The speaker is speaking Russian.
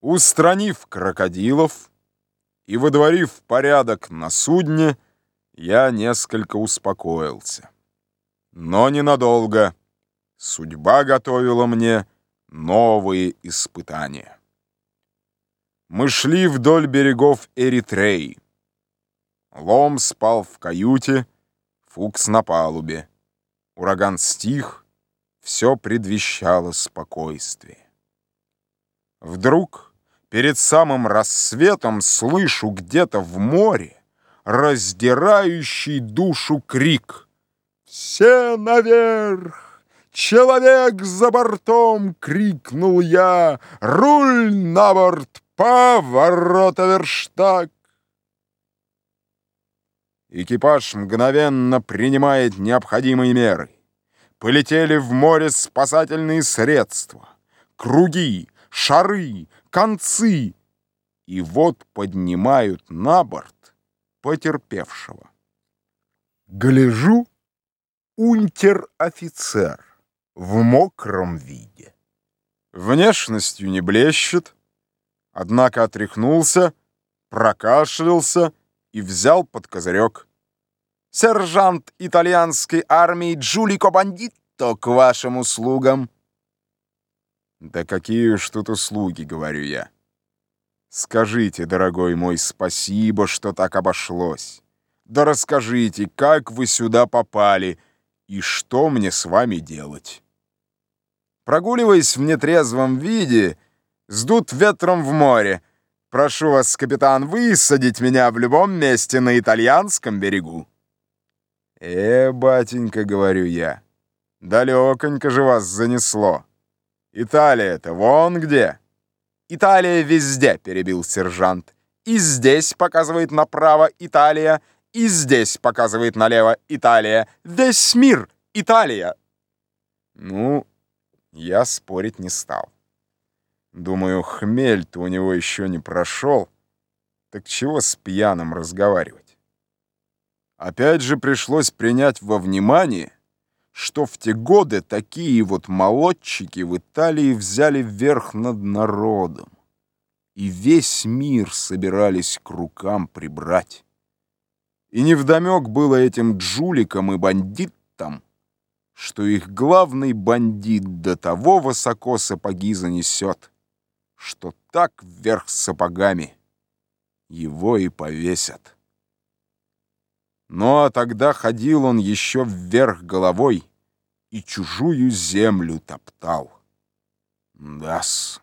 Устранив крокодилов и выдворив порядок на судне, я несколько успокоился. Но ненадолго. Судьба готовила мне новые испытания. Мы шли вдоль берегов Эритреи. Лом спал в каюте, Фукс на палубе. Ураган стих, все предвещало спокойствие. Вдруг, перед самым рассветом, слышу где-то в море раздирающий душу крик. «Все наверх! Человек за бортом!» — крикнул я. «Руль на борт! Поворота верштаг!» Экипаж мгновенно принимает необходимые меры. Полетели в море спасательные средства. Круги, шары, концы. И вот поднимают на борт потерпевшего. Гляжу, унтер-офицер в мокром виде. Внешностью не блещет, однако отряхнулся, прокашлялся и взял под козырек. «Сержант итальянской армии Джулико Бандитто к вашим услугам!» «Да какие уж тут услуги», — говорю я. «Скажите, дорогой мой, спасибо, что так обошлось. Да расскажите, как вы сюда попали и что мне с вами делать?» Прогуливаясь в нетрезвом виде, сдут ветром в море. Прошу вас, капитан, высадить меня в любом месте на итальянском берегу. «Э, батенька», — говорю я, — «далеконько же вас занесло». Италия-то вон где. Италия везде, перебил сержант. И здесь показывает направо Италия, и здесь показывает налево Италия. Весь мир Италия. Ну, я спорить не стал. Думаю, хмель-то у него еще не прошел. Так чего с пьяным разговаривать? Опять же пришлось принять во внимание, что в те годы такие вот молодчики в Италии взяли верх над народом, и весь мир собирались к рукам прибрать. И невдомек было этим джуликам и бандитам, что их главный бандит до того высоко сапоги занесет, что так вверх сапогами его и повесят. А тогда ходил он еще вверх головой и чужую землю топтал. Дас.